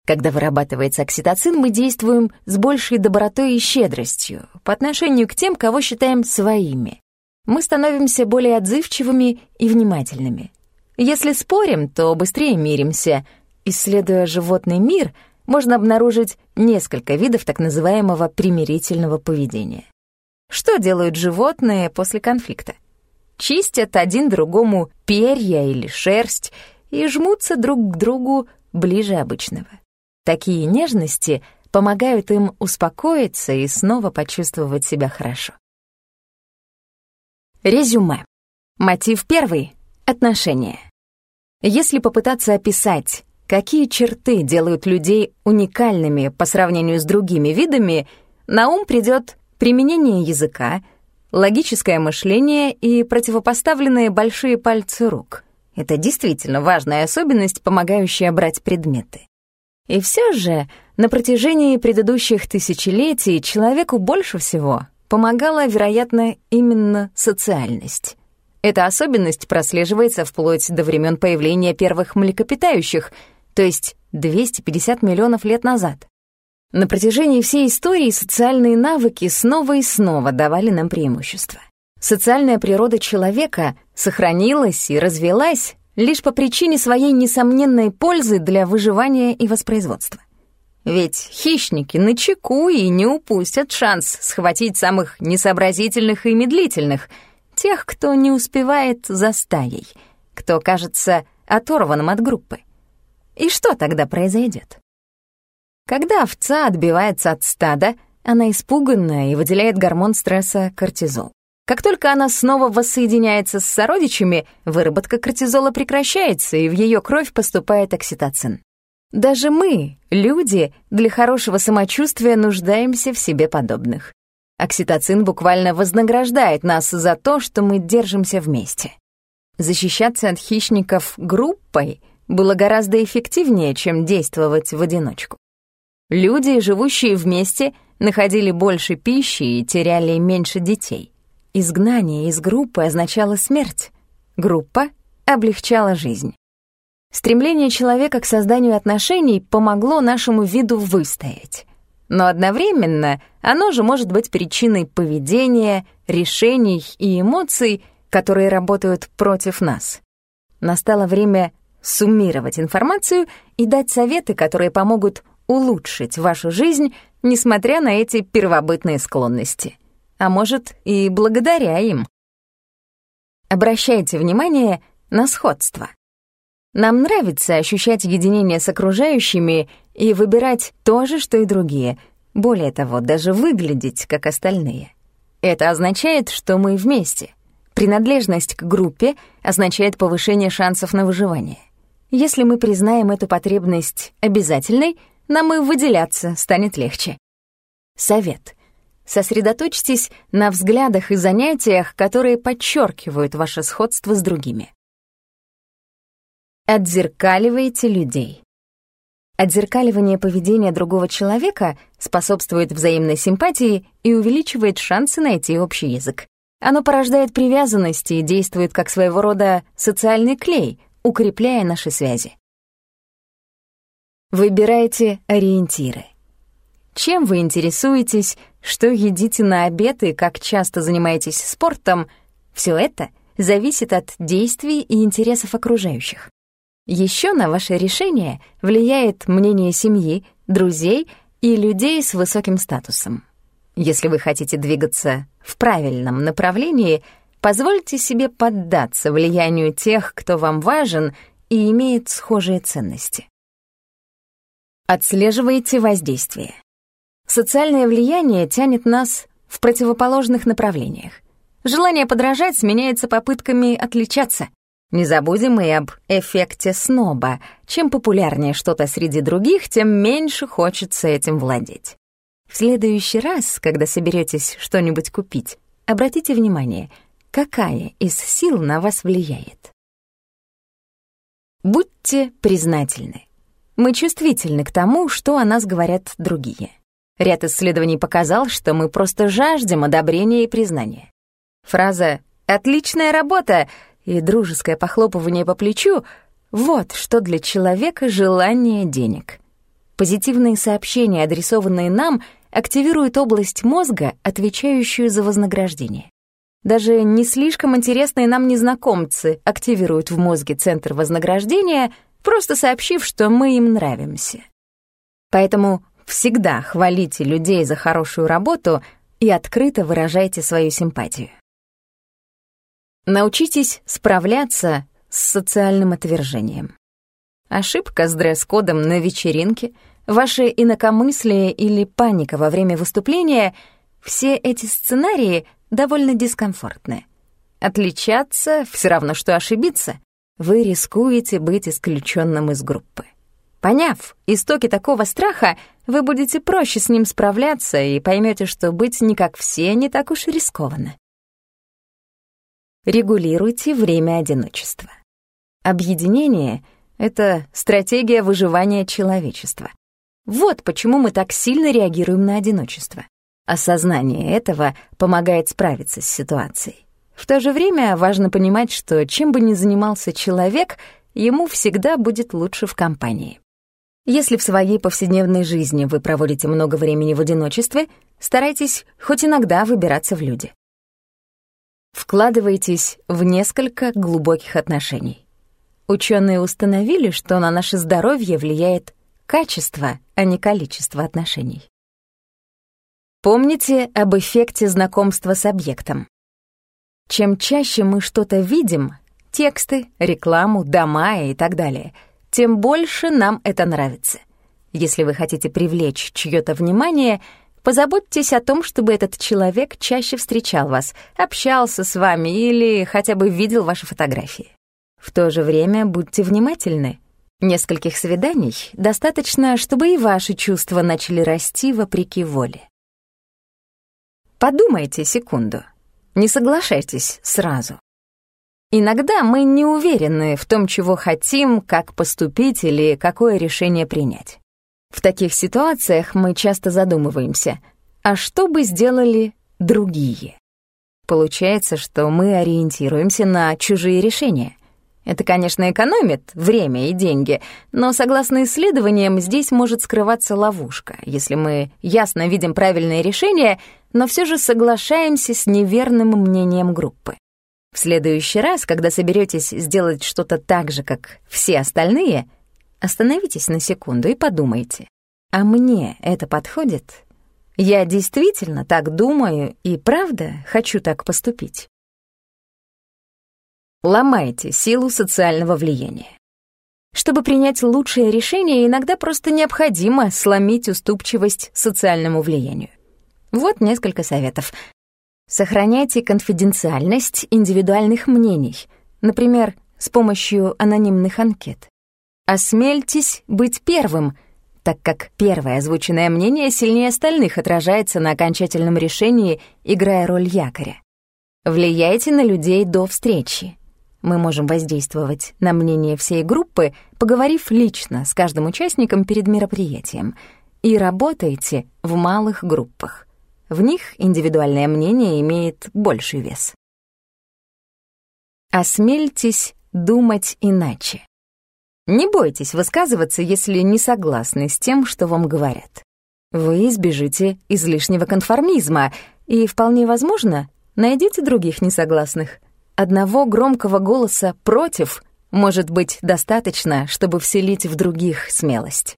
Когда вырабатывается окситоцин, мы действуем с большей добротой и щедростью по отношению к тем, кого считаем своими. Мы становимся более отзывчивыми и внимательными. Если спорим, то быстрее миримся. Исследуя животный мир — можно обнаружить несколько видов так называемого примирительного поведения. Что делают животные после конфликта? Чистят один другому перья или шерсть и жмутся друг к другу ближе обычного. Такие нежности помогают им успокоиться и снова почувствовать себя хорошо. Резюме. Мотив первый — отношения. Если попытаться описать какие черты делают людей уникальными по сравнению с другими видами, на ум придет применение языка, логическое мышление и противопоставленные большие пальцы рук. Это действительно важная особенность, помогающая брать предметы. И все же на протяжении предыдущих тысячелетий человеку больше всего помогала, вероятно, именно социальность. Эта особенность прослеживается вплоть до времен появления первых млекопитающих — то есть 250 миллионов лет назад. На протяжении всей истории социальные навыки снова и снова давали нам преимущество. Социальная природа человека сохранилась и развелась лишь по причине своей несомненной пользы для выживания и воспроизводства. Ведь хищники на чеку и не упустят шанс схватить самых несообразительных и медлительных, тех, кто не успевает за стаей, кто кажется оторванным от группы. И что тогда произойдет? Когда овца отбивается от стада, она испуганная и выделяет гормон стресса кортизол. Как только она снова воссоединяется с сородичами, выработка кортизола прекращается, и в ее кровь поступает окситоцин. Даже мы, люди, для хорошего самочувствия нуждаемся в себе подобных. Окситоцин буквально вознаграждает нас за то, что мы держимся вместе. Защищаться от хищников группой было гораздо эффективнее, чем действовать в одиночку. Люди, живущие вместе, находили больше пищи и теряли меньше детей. Изгнание из группы означало смерть. Группа облегчала жизнь. Стремление человека к созданию отношений помогло нашему виду выстоять. Но одновременно оно же может быть причиной поведения, решений и эмоций, которые работают против нас. Настало время суммировать информацию и дать советы, которые помогут улучшить вашу жизнь, несмотря на эти первобытные склонности. А может, и благодаря им. Обращайте внимание на сходство. Нам нравится ощущать единение с окружающими и выбирать то же, что и другие. Более того, даже выглядеть, как остальные. Это означает, что мы вместе. Принадлежность к группе означает повышение шансов на выживание. Если мы признаем эту потребность обязательной, нам и выделяться станет легче. Совет. Сосредоточьтесь на взглядах и занятиях, которые подчеркивают ваше сходство с другими. Отзеркаливайте людей. Отзеркаливание поведения другого человека способствует взаимной симпатии и увеличивает шансы найти общий язык. Оно порождает привязанности и действует как своего рода социальный клей, укрепляя наши связи. Выбирайте ориентиры. Чем вы интересуетесь, что едите на обед и как часто занимаетесь спортом, все это зависит от действий и интересов окружающих. Еще на ваше решение влияет мнение семьи, друзей и людей с высоким статусом. Если вы хотите двигаться в правильном направлении, позвольте себе поддаться влиянию тех, кто вам важен и имеет схожие ценности. Отслеживайте воздействие. Социальное влияние тянет нас в противоположных направлениях. Желание подражать сменяется попытками отличаться. Не забудем и об эффекте сноба. Чем популярнее что-то среди других, тем меньше хочется этим владеть. В следующий раз, когда соберетесь что-нибудь купить, обратите внимание, какая из сил на вас влияет. Будьте признательны. Мы чувствительны к тому, что о нас говорят другие. Ряд исследований показал, что мы просто жаждем одобрения и признания. Фраза «отличная работа» и дружеское похлопывание по плечу — вот что для человека желание денег. Позитивные сообщения, адресованные нам, активируют область мозга, отвечающую за вознаграждение. Даже не слишком интересные нам незнакомцы активируют в мозге центр вознаграждения, просто сообщив, что мы им нравимся. Поэтому Всегда хвалите людей за хорошую работу и открыто выражайте свою симпатию. Научитесь справляться с социальным отвержением. Ошибка с дресс-кодом на вечеринке, ваше инакомыслие или паника во время выступления — все эти сценарии довольно дискомфортны. Отличаться — все равно, что ошибиться. Вы рискуете быть исключенным из группы. Поняв истоки такого страха, вы будете проще с ним справляться и поймете, что быть не как все не так уж рискованно. Регулируйте время одиночества. Объединение — это стратегия выживания человечества. Вот почему мы так сильно реагируем на одиночество. Осознание этого помогает справиться с ситуацией. В то же время важно понимать, что чем бы ни занимался человек, ему всегда будет лучше в компании. Если в своей повседневной жизни вы проводите много времени в одиночестве, старайтесь хоть иногда выбираться в люди. Вкладывайтесь в несколько глубоких отношений. Ученые установили, что на наше здоровье влияет качество, а не количество отношений. Помните об эффекте знакомства с объектом. Чем чаще мы что-то видим — тексты, рекламу, дома и так далее — тем больше нам это нравится. Если вы хотите привлечь чьё-то внимание, позаботьтесь о том, чтобы этот человек чаще встречал вас, общался с вами или хотя бы видел ваши фотографии. В то же время будьте внимательны. Нескольких свиданий достаточно, чтобы и ваши чувства начали расти вопреки воле. Подумайте секунду. Не соглашайтесь сразу. Иногда мы не уверены в том, чего хотим, как поступить или какое решение принять. В таких ситуациях мы часто задумываемся, а что бы сделали другие? Получается, что мы ориентируемся на чужие решения. Это, конечно, экономит время и деньги, но, согласно исследованиям, здесь может скрываться ловушка, если мы ясно видим правильное решение, но все же соглашаемся с неверным мнением группы. В следующий раз, когда соберетесь сделать что-то так же, как все остальные, остановитесь на секунду и подумайте, а мне это подходит? Я действительно так думаю и правда хочу так поступить? Ломайте силу социального влияния. Чтобы принять лучшее решение, иногда просто необходимо сломить уступчивость социальному влиянию. Вот несколько советов. Сохраняйте конфиденциальность индивидуальных мнений, например, с помощью анонимных анкет. Осмельтесь быть первым, так как первое озвученное мнение сильнее остальных отражается на окончательном решении, играя роль якоря. Влияйте на людей до встречи. Мы можем воздействовать на мнение всей группы, поговорив лично с каждым участником перед мероприятием. И работайте в малых группах. В них индивидуальное мнение имеет больший вес. Осмельтесь думать иначе. Не бойтесь высказываться, если не согласны с тем, что вам говорят. Вы избежите излишнего конформизма и, вполне возможно, найдете других несогласных. Одного громкого голоса «против» может быть достаточно, чтобы вселить в других смелость.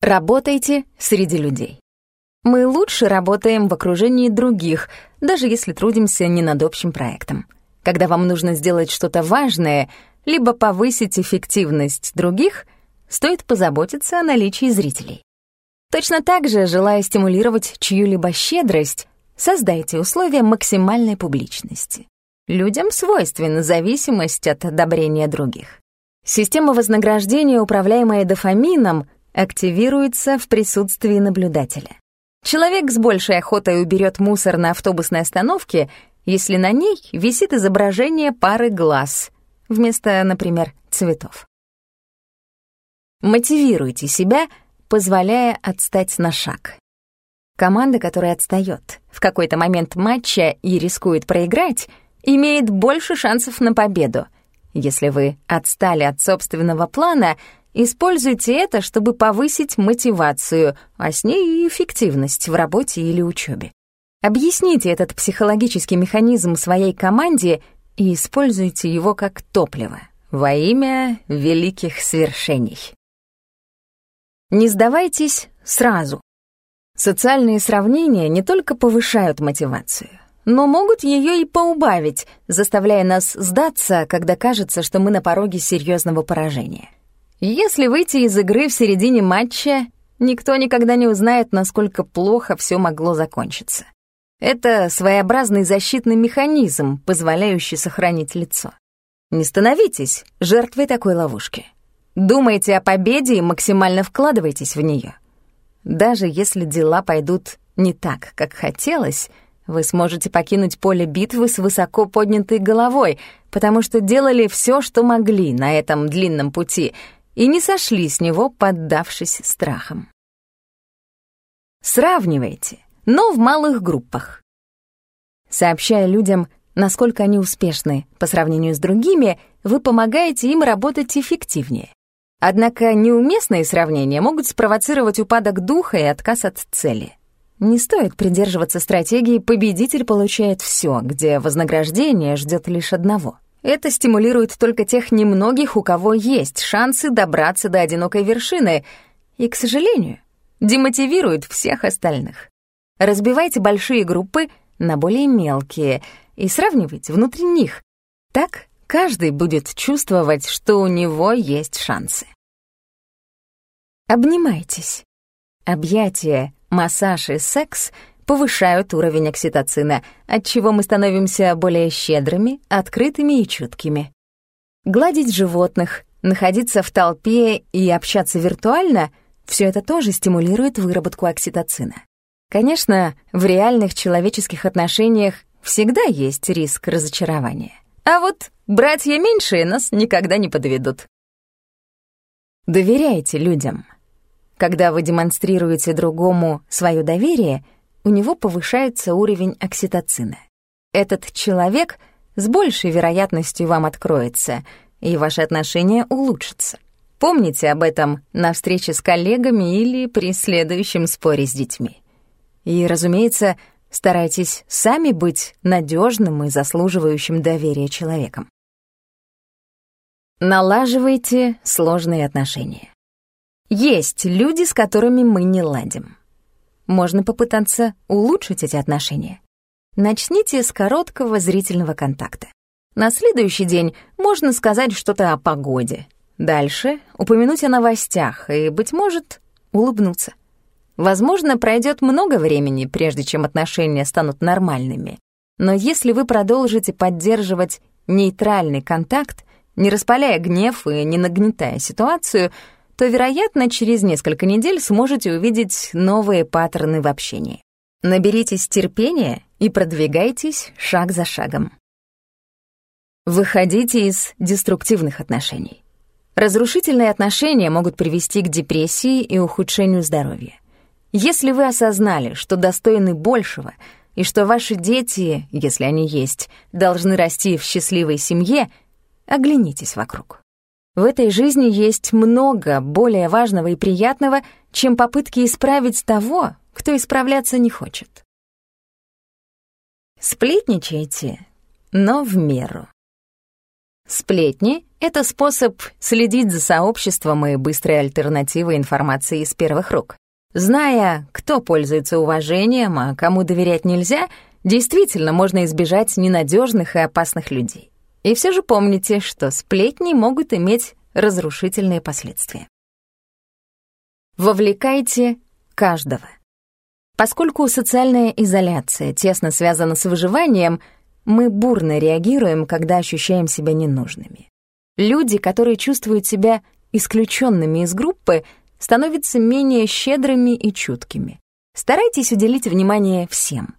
Работайте среди людей. Мы лучше работаем в окружении других, даже если трудимся не над общим проектом. Когда вам нужно сделать что-то важное, либо повысить эффективность других, стоит позаботиться о наличии зрителей. Точно так же, желая стимулировать чью-либо щедрость, создайте условия максимальной публичности. Людям свойственна зависимость от одобрения других. Система вознаграждения, управляемая дофамином, активируется в присутствии наблюдателя. Человек с большей охотой уберет мусор на автобусной остановке, если на ней висит изображение пары глаз вместо, например, цветов. Мотивируйте себя, позволяя отстать на шаг. Команда, которая отстаёт в какой-то момент матча и рискует проиграть, имеет больше шансов на победу. Если вы отстали от собственного плана — Используйте это, чтобы повысить мотивацию, а с ней и эффективность в работе или учебе. Объясните этот психологический механизм своей команде и используйте его как топливо во имя великих свершений. Не сдавайтесь сразу. Социальные сравнения не только повышают мотивацию, но могут ее и поубавить, заставляя нас сдаться, когда кажется, что мы на пороге серьезного поражения. Если выйти из игры в середине матча, никто никогда не узнает, насколько плохо все могло закончиться. Это своеобразный защитный механизм, позволяющий сохранить лицо. Не становитесь жертвой такой ловушки. Думайте о победе и максимально вкладывайтесь в нее. Даже если дела пойдут не так, как хотелось, вы сможете покинуть поле битвы с высоко поднятой головой, потому что делали все, что могли на этом длинном пути — и не сошли с него, поддавшись страхам. Сравнивайте, но в малых группах. Сообщая людям, насколько они успешны по сравнению с другими, вы помогаете им работать эффективнее. Однако неуместные сравнения могут спровоцировать упадок духа и отказ от цели. Не стоит придерживаться стратегии «победитель получает все», где вознаграждение ждет лишь одного — это стимулирует только тех немногих, у кого есть шансы добраться до одинокой вершины, и, к сожалению, демотивирует всех остальных. Разбивайте большие группы на более мелкие и сравнивайте внутри них. Так каждый будет чувствовать, что у него есть шансы. Обнимайтесь. Объятия, массаж и секс — повышают уровень окситоцина, отчего мы становимся более щедрыми, открытыми и чуткими. Гладить животных, находиться в толпе и общаться виртуально — все это тоже стимулирует выработку окситоцина. Конечно, в реальных человеческих отношениях всегда есть риск разочарования. А вот братья меньшие нас никогда не подведут. Доверяйте людям. Когда вы демонстрируете другому свое доверие — у него повышается уровень окситоцина. Этот человек с большей вероятностью вам откроется, и ваши отношения улучшатся. Помните об этом на встрече с коллегами или при следующем споре с детьми. И, разумеется, старайтесь сами быть надежным и заслуживающим доверия человеком. Налаживайте сложные отношения. Есть люди, с которыми мы не ладим можно попытаться улучшить эти отношения. Начните с короткого зрительного контакта. На следующий день можно сказать что-то о погоде. Дальше упомянуть о новостях и, быть может, улыбнуться. Возможно, пройдет много времени, прежде чем отношения станут нормальными. Но если вы продолжите поддерживать нейтральный контакт, не распаляя гнев и не нагнетая ситуацию, то, вероятно, через несколько недель сможете увидеть новые паттерны в общении. Наберитесь терпения и продвигайтесь шаг за шагом. Выходите из деструктивных отношений. Разрушительные отношения могут привести к депрессии и ухудшению здоровья. Если вы осознали, что достойны большего, и что ваши дети, если они есть, должны расти в счастливой семье, оглянитесь вокруг. В этой жизни есть много более важного и приятного, чем попытки исправить того, кто исправляться не хочет. Сплетничайте, но в меру. Сплетни — это способ следить за сообществом и быстрой альтернативой информации из первых рук. Зная, кто пользуется уважением, а кому доверять нельзя, действительно можно избежать ненадежных и опасных людей. И все же помните, что сплетни могут иметь разрушительные последствия. Вовлекайте каждого. Поскольку социальная изоляция тесно связана с выживанием, мы бурно реагируем, когда ощущаем себя ненужными. Люди, которые чувствуют себя исключенными из группы, становятся менее щедрыми и чуткими. Старайтесь уделить внимание всем.